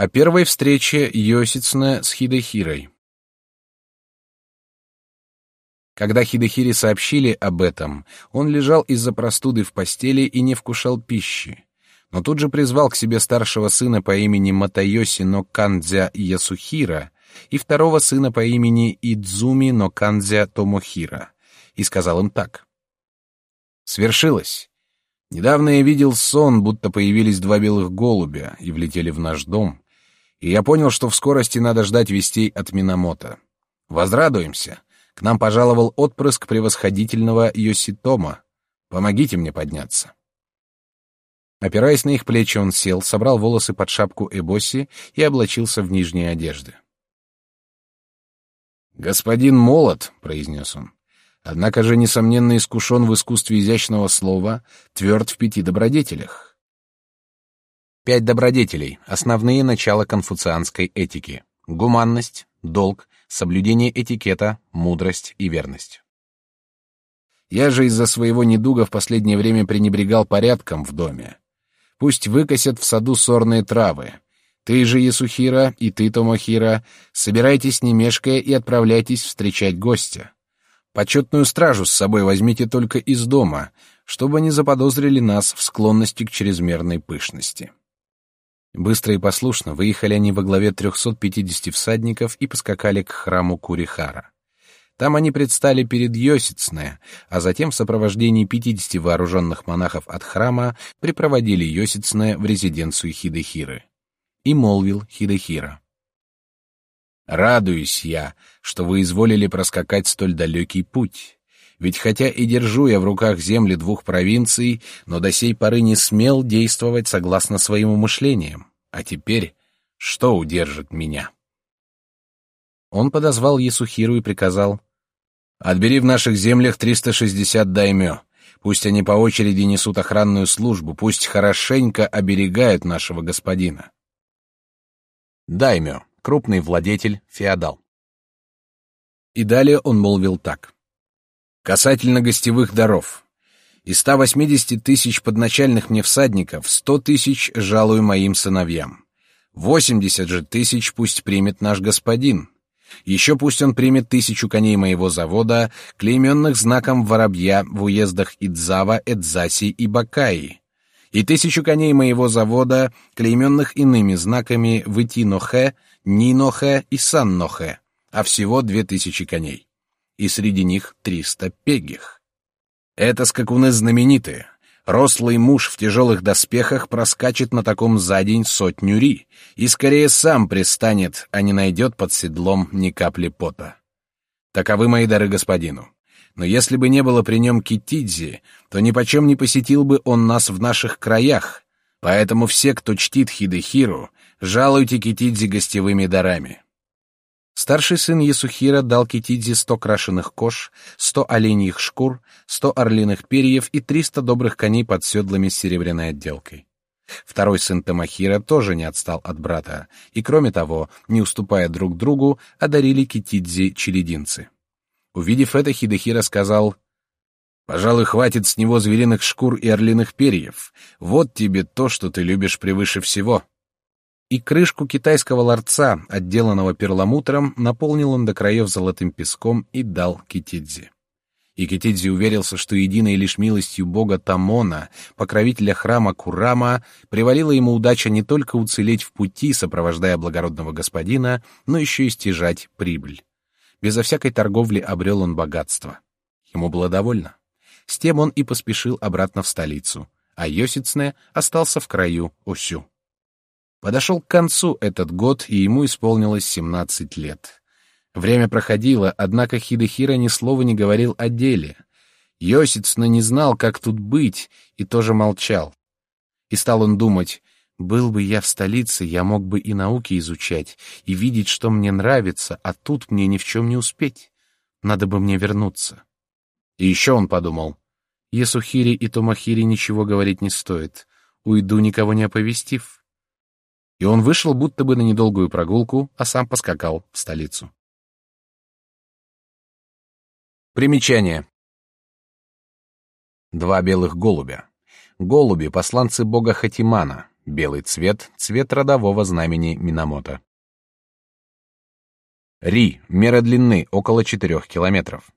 О первой встрече Йосицна с Хидехирой. Когда Хидехире сообщили об этом, он лежал из-за простуды в постели и не вкушал пищи. Но тут же призвал к себе старшего сына по имени Матайоси но Кандзя Ясухира и второго сына по имени Идзуми но Кандзя Томохира и сказал им так. «Свершилось. Недавно я видел сон, будто появились два белых голубя и влетели в наш дом, и я понял, что в скорости надо ждать вестей от Минамото. Возрадуемся. К нам пожаловал отпрыск превосходительного Йоситома. Помогите мне подняться. Опираясь на их плечи, он сел, собрал волосы под шапку Эбоси и облачился в нижние одежды. «Господин молод», — произнес он, — «однако же, несомненно, искушен в искусстве изящного слова, тверд в пяти добродетелях. Пять добродетелей — основные начала конфуцианской этики. Гуманность, долг, соблюдение этикета, мудрость и верность. Я же из-за своего недуга в последнее время пренебрегал порядком в доме. Пусть выкосят в саду сорные травы. Ты же, Ясухира, и ты, Томохира, собирайтесь не мешкая и отправляйтесь встречать гостя. Почетную стражу с собой возьмите только из дома, чтобы не заподозрили нас в склонности к чрезмерной пышности. Быстро и послушно выехали они во главе 350 всадников и поскакали к храму Курихара. Там они предстали перед Йосицне, а затем в сопровождении 50 вооруженных монахов от храма припроводили Йосицне в резиденцию Хидехиры. И молвил Хидехира. «Радуюсь я, что вы изволили проскакать столь далекий путь. Ведь хотя и держу я в руках земли двух провинций, но до сей поры не смел действовать согласно своим умышлениям. А теперь что удержит меня? Он подозвал Есухиру и приказал: "Отбери в наших землях 360 даймё. Пусть они по очереди несут охранную службу, пусть хорошенько оберегают нашего господина". Даймё, крупный владетель, феодал. И далее он молвил так: Касательно гостевых даров. Из 180 тысяч подначальных мне всадников 100 тысяч жалую моим сыновьям. 80 же тысяч пусть примет наш господин. Еще пусть он примет тысячу коней моего завода, клейменных знаком воробья в уездах Идзава, Эдзаси и Бакаи, и тысячу коней моего завода, клейменных иными знаками в Итинохе, Нинохе и Саннохе, а всего две тысячи коней и среди них триста пегих. Это скакуны знаменитые. Рослый муж в тяжелых доспехах проскачет на таком за день сотню ри и скорее сам пристанет, а не найдет под седлом ни капли пота. Таковы мои дары господину. Но если бы не было при нем Китидзи, то ни почем не посетил бы он нас в наших краях. Поэтому все, кто чтит Хидехиру, жалуйте Китидзи гостевыми дарами. Старший сын Ясухира дал Китидзе сто крашеных кож, сто оленьих шкур, сто орлиных перьев и триста добрых коней под седлами с серебряной отделкой. Второй сын Тамахира тоже не отстал от брата, и, кроме того, не уступая друг другу, одарили Китидзе челединцы. Увидев это, Хидехира сказал, «Пожалуй, хватит с него звериных шкур и орлиных перьев. Вот тебе то, что ты любишь превыше всего» и крышку китайского ларца, отделанного перламутром, наполнил он до краев золотым песком и дал Китидзе. И Китидзи уверился, что единой лишь милостью бога Тамона, покровителя храма Курама, привалила ему удача не только уцелеть в пути, сопровождая благородного господина, но еще и стяжать прибыль. Безо всякой торговли обрел он богатство. Ему было довольно. С тем он и поспешил обратно в столицу, а Йосицне остался в краю Осю. Подошел к концу этот год, и ему исполнилось 17 лет. Время проходило, однако Хидехира ни слова не говорил о деле. Йосицна не знал, как тут быть, и тоже молчал. И стал он думать, был бы я в столице, я мог бы и науки изучать, и видеть, что мне нравится, а тут мне ни в чем не успеть. Надо бы мне вернуться. И еще он подумал, Есухири и Томахири ничего говорить не стоит, уйду, никого не оповестив и он вышел будто бы на недолгую прогулку, а сам поскакал в столицу. Примечание. Два белых голубя. Голуби — посланцы бога Хатимана, Белый цвет — цвет родового знамени Минамото. Ри. Мера длины около 4 километров.